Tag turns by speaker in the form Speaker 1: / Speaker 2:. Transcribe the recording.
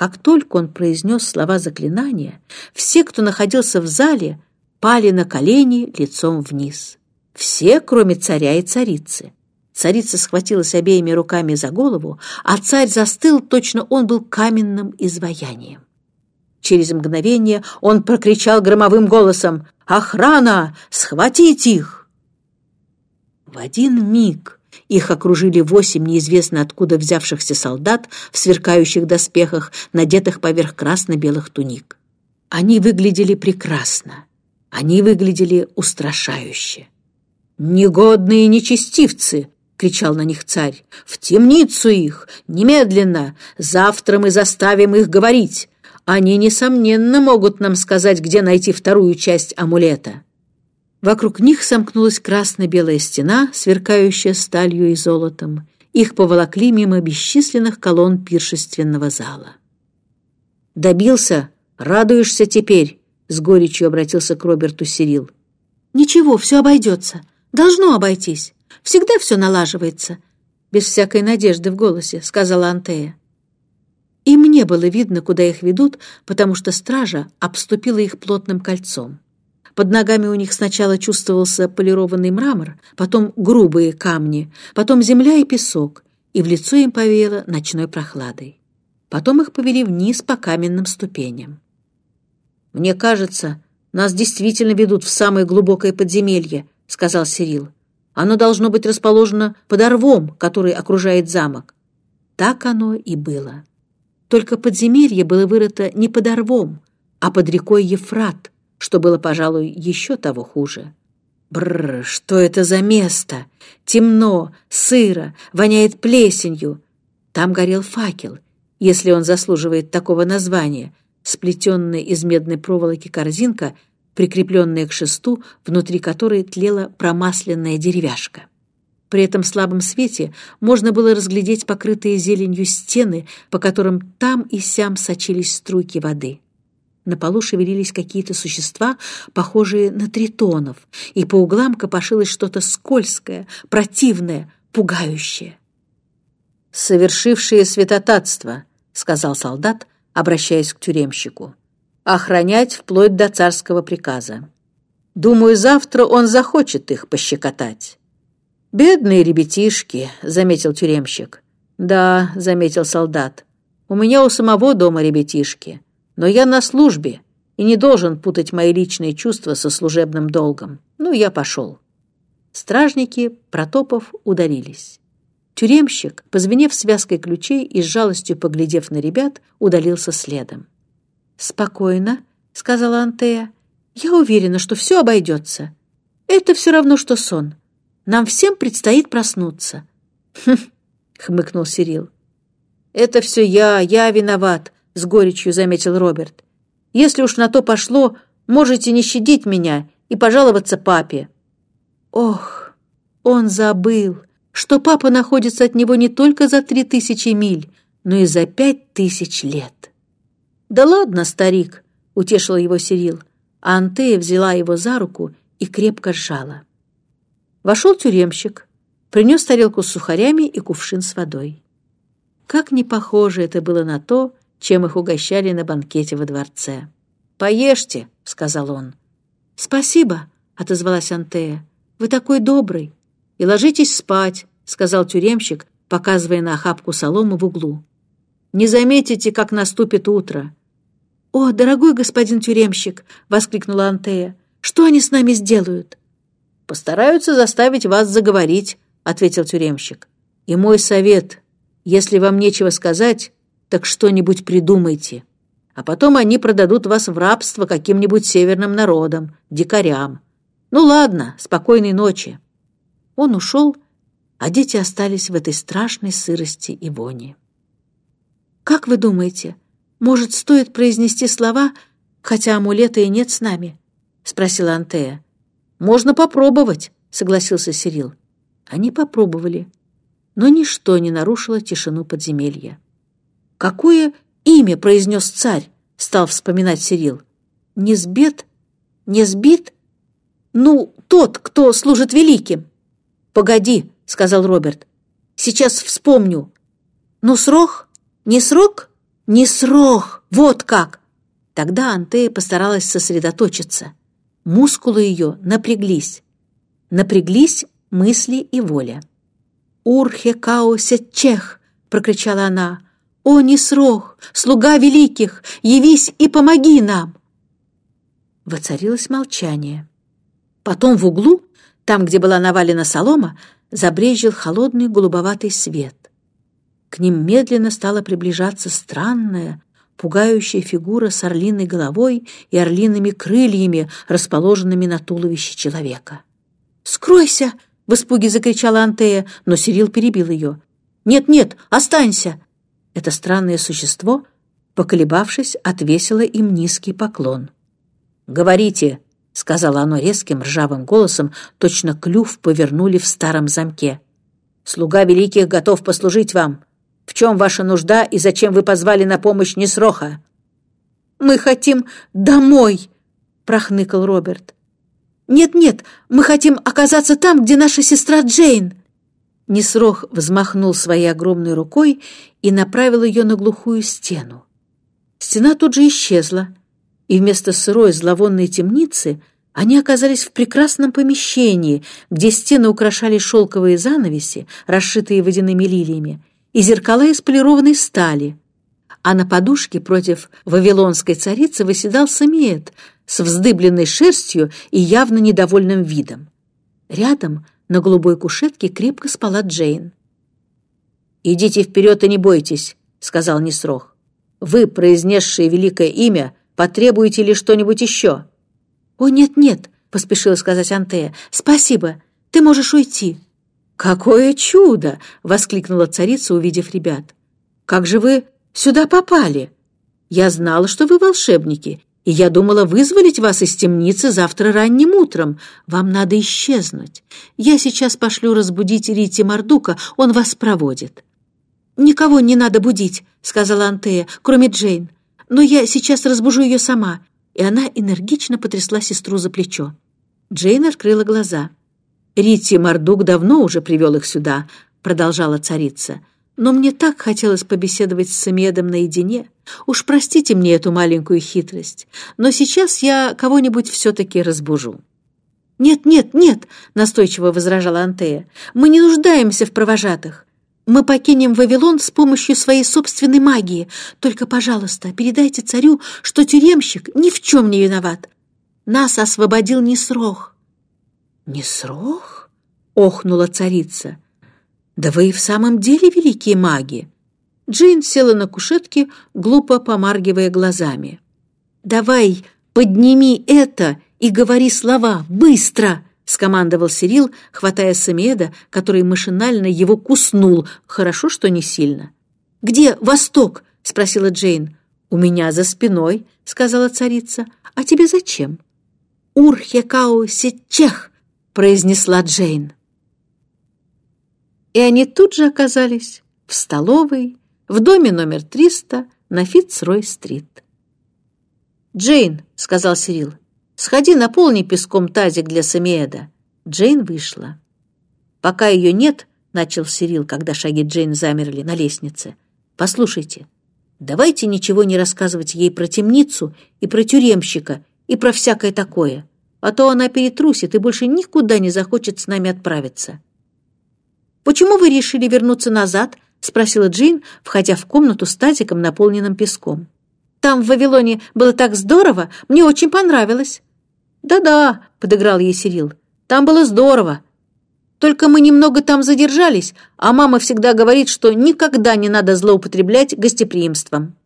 Speaker 1: Как только он произнес слова заклинания, все, кто находился в зале, пали на колени лицом вниз. Все, кроме царя и царицы. Царица схватилась обеими руками за голову, а царь застыл, точно он был каменным изваянием. Через мгновение он прокричал громовым голосом «Охрана! Схватить их!» В один миг их окружили восемь неизвестно откуда взявшихся солдат в сверкающих доспехах, надетых поверх красно-белых туник. Они выглядели прекрасно. Они выглядели устрашающе. «Негодные нечестивцы!» — кричал на них царь. «В темницу их! Немедленно! Завтра мы заставим их говорить! Они, несомненно, могут нам сказать, где найти вторую часть амулета». Вокруг них сомкнулась красно-белая стена, сверкающая сталью и золотом. Их поволокли мимо бесчисленных колонн пиршественного зала. «Добился? Радуешься теперь?» — с горечью обратился к Роберту Сирил.
Speaker 2: «Ничего, все обойдется. Должно обойтись. Всегда все налаживается», — без всякой надежды в голосе сказала Антея. Им не было видно, куда их ведут, потому что стража обступила их плотным кольцом. Под ногами у них сначала чувствовался полированный мрамор, потом грубые камни, потом земля и песок, и в лицо им повеяло ночной прохладой. Потом их повели вниз по каменным ступеням.
Speaker 1: «Мне кажется, нас действительно ведут в самое глубокое подземелье», — сказал Сирил. «Оно должно быть расположено под орвом, который окружает замок».
Speaker 2: Так оно и было. Только подземелье было вырыто не под орвом, а под рекой Ефрат, что было, пожалуй, еще того хуже.
Speaker 1: Бррр, что это за место? Темно, сыро, воняет плесенью. Там горел факел, если он заслуживает такого названия, сплетенная из медной проволоки корзинка, прикрепленная к шесту, внутри которой тлела промасленная деревяшка. При этом слабом свете можно было разглядеть покрытые зеленью стены, по которым там и сям сочились струйки воды. На полу шевелились какие-то существа, похожие на тритонов, и по углам копошилось что-то скользкое, противное, пугающее. «Совершившие святотатство», — сказал солдат, обращаясь к тюремщику, — «охранять вплоть до царского приказа. Думаю, завтра он захочет их пощекотать». «Бедные ребятишки», — заметил тюремщик. «Да», — заметил солдат, — «у меня у самого дома ребятишки, но я на службе и не должен путать мои личные чувства со служебным долгом. Ну, я пошел». Стражники, протопов, удалились. Тюремщик, позвенев связкой ключей и с жалостью поглядев на ребят, удалился следом.
Speaker 2: «Спокойно», — сказала Антея. «Я уверена, что все обойдется. Это все равно, что сон. Нам всем предстоит проснуться.
Speaker 1: Хм, хмыкнул Сирил. Это все я, я виноват, с горечью заметил Роберт. Если уж на то пошло, можете не щадить меня и пожаловаться папе.
Speaker 2: Ох, он забыл, что папа находится от него не только за три тысячи миль, но и за пять тысяч лет.
Speaker 1: Да ладно, старик, утешил его Сирил, а Антея взяла его за руку и крепко сжала. Вошел тюремщик, принес тарелку с сухарями и кувшин с водой. Как не похоже это было на то, чем их угощали на банкете во дворце. «Поешьте», — сказал он.
Speaker 2: «Спасибо», — отозвалась Антея. «Вы такой добрый».
Speaker 1: «И ложитесь спать», — сказал тюремщик, показывая на охапку соломы в углу. «Не заметите, как наступит утро».
Speaker 2: «О, дорогой господин тюремщик!» — воскликнула Антея. «Что они с нами сделают?»
Speaker 1: «Постараются заставить вас заговорить», — ответил тюремщик. «И мой совет, если вам нечего сказать, так что-нибудь придумайте. А потом они продадут вас в рабство каким-нибудь северным народам, дикарям. Ну ладно, спокойной ночи». Он ушел, а дети остались в этой страшной сырости и вони.
Speaker 2: «Как вы думаете, может, стоит произнести слова, хотя амулета и нет с нами?» — спросила Антея.
Speaker 1: «Можно попробовать», — согласился Сирил. Они попробовали, но ничто не нарушило тишину подземелья. «Какое имя произнес царь?» — стал вспоминать Сирил. «Не сбит? Не сбит? Ну, тот, кто служит великим». «Погоди», — сказал Роберт. «Сейчас вспомню. Ну, срок? Не срок? Не срох! Вот как!» Тогда Антея постаралась сосредоточиться. Мускулы ее напряглись. Напряглись мысли и воля. «Урхе каосе чех!» — прокричала она. «О, Несрох, слуга великих, явись и помоги нам!» Воцарилось молчание. Потом в углу, там, где была навалена солома, забрезжил холодный голубоватый свет. К ним медленно стала приближаться странная, пугающая фигура с орлиной головой и орлиными крыльями, расположенными на туловище человека. «Скройся!» — в испуге закричала Антея, но Сирил перебил ее. «Нет-нет, останься!» Это странное существо, поколебавшись, отвесило им низкий поклон. «Говорите!» — сказала оно резким ржавым голосом, точно клюв повернули в старом замке. «Слуга великих готов послужить вам. В чем ваша нужда и зачем вы позвали на помощь Несроха?»
Speaker 2: «Мы хотим домой!» — прохныкал Роберт. «Нет-нет, мы хотим оказаться там, где наша сестра Джейн!» Несрох взмахнул своей огромной рукой и направил ее на глухую стену. Стена тут же исчезла, и вместо сырой зловонной темницы они оказались в прекрасном помещении, где стены украшали шелковые занавеси, расшитые водяными лилиями, и зеркала из полированной стали. А на подушке против вавилонской царицы выседал Самиет с вздыбленной шерстью и явно недовольным видом. Рядом на голубой кушетке крепко спала Джейн.
Speaker 1: «Идите вперед и не бойтесь», — сказал Несрох. «Вы, произнесшие великое имя, потребуете ли что-нибудь еще?»
Speaker 2: «О, нет-нет», — поспешила сказать Антея. «Спасибо, ты можешь уйти».
Speaker 1: «Какое чудо!» — воскликнула царица, увидев ребят. «Как же вы сюда попали? Я знала, что вы волшебники, и я думала вызволить вас из темницы завтра ранним утром. Вам надо исчезнуть. Я сейчас пошлю разбудить Рити Мардука, он вас проводит».
Speaker 2: «Никого не надо будить», — сказала Антея, — «кроме Джейн. Но я сейчас разбужу ее сама». И она энергично потрясла сестру за плечо.
Speaker 1: Джейн открыла глаза. Рити Мардук давно уже привел их сюда», — продолжала царица. «Но мне так хотелось побеседовать с Самедом наедине. Уж простите мне эту маленькую хитрость, но сейчас я кого-нибудь все-таки разбужу».
Speaker 2: «Нет, нет, нет!» — настойчиво возражала Антея. «Мы не нуждаемся в провожатых. Мы покинем Вавилон с помощью своей собственной магии. Только, пожалуйста, передайте царю, что тюремщик ни в чем не виноват. Нас освободил Несрох.
Speaker 1: «Не срох?» — охнула царица. «Да вы и в самом деле великие маги!» Джейн села на кушетке, глупо помаргивая глазами.
Speaker 2: «Давай, подними это и говори слова, быстро!» — скомандовал Сирил, хватая Самеда, который машинально его куснул, хорошо, что не сильно. «Где Восток?» — спросила Джейн.
Speaker 1: «У меня за спиной», — сказала царица. «А тебе зачем?»
Speaker 2: «Урхекау сетчех!» произнесла Джейн.
Speaker 1: И они тут же оказались в столовой, в доме номер 300 на Фитцрой-стрит. «Джейн», — сказал Сирил, — «сходи, наполни песком тазик для Самиэда». Джейн вышла. «Пока ее нет», — начал Сирил, когда шаги Джейн замерли на лестнице. «Послушайте, давайте ничего не рассказывать ей про темницу и про тюремщика и про всякое такое а то она перетрусит и больше никуда не захочет с нами отправиться».
Speaker 2: «Почему вы решили вернуться назад?» — спросила Джин, входя в комнату с тазиком, наполненным песком. «Там, в Вавилоне, было так здорово, мне очень понравилось».
Speaker 1: «Да-да», — подыграл ей Сирил, — «там было здорово. Только мы немного там задержались, а мама всегда говорит, что никогда не надо злоупотреблять гостеприимством».